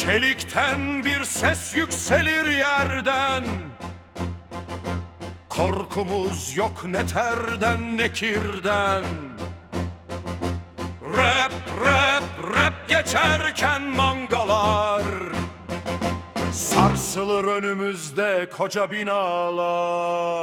Çelikten bir ses yükselir yerden. Korkumuz yok ne terden ne kirden Rap rap rap geçerken mangalar. Sarsılır önümüzde koca binalar.